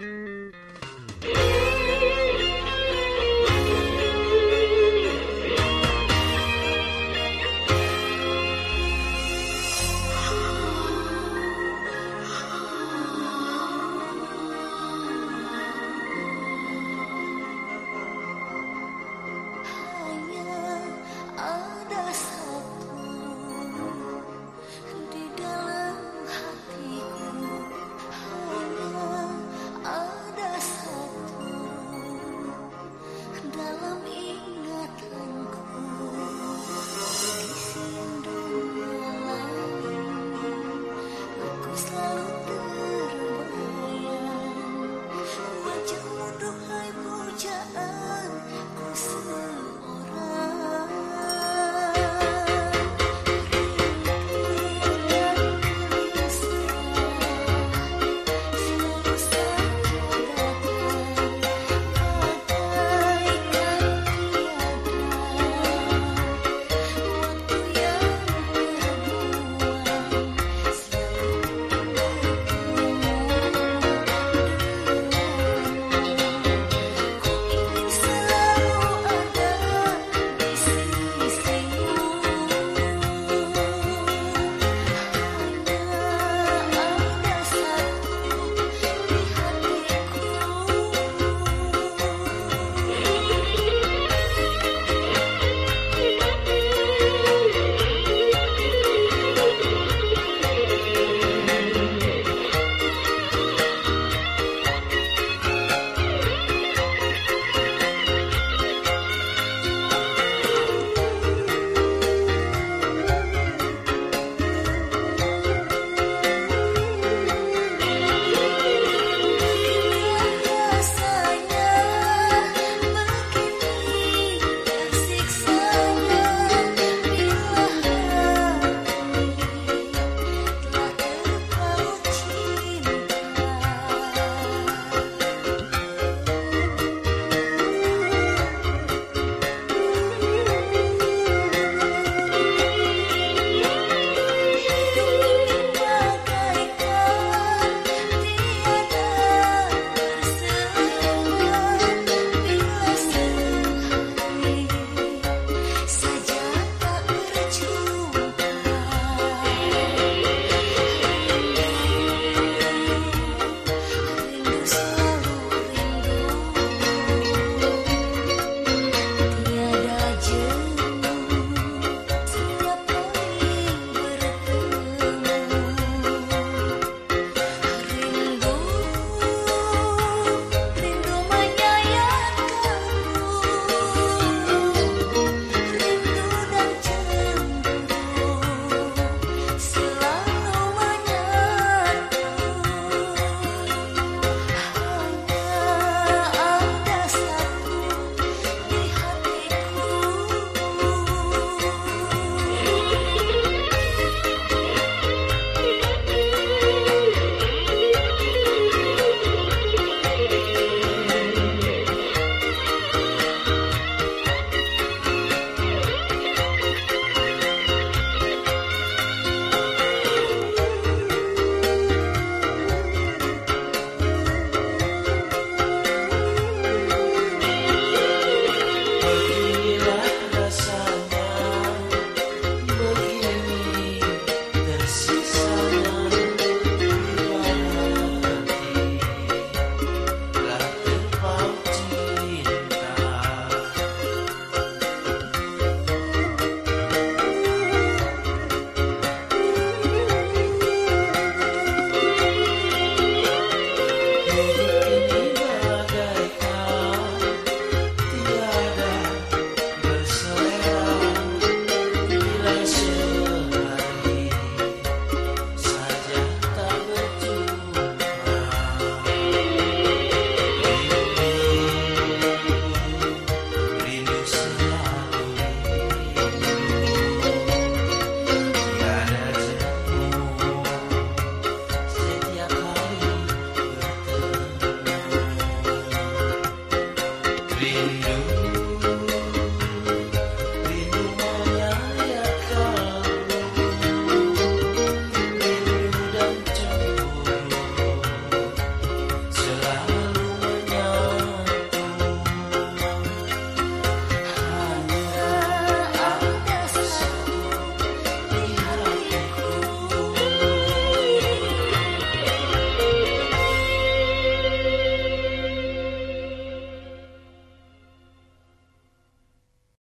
Mm-hmm.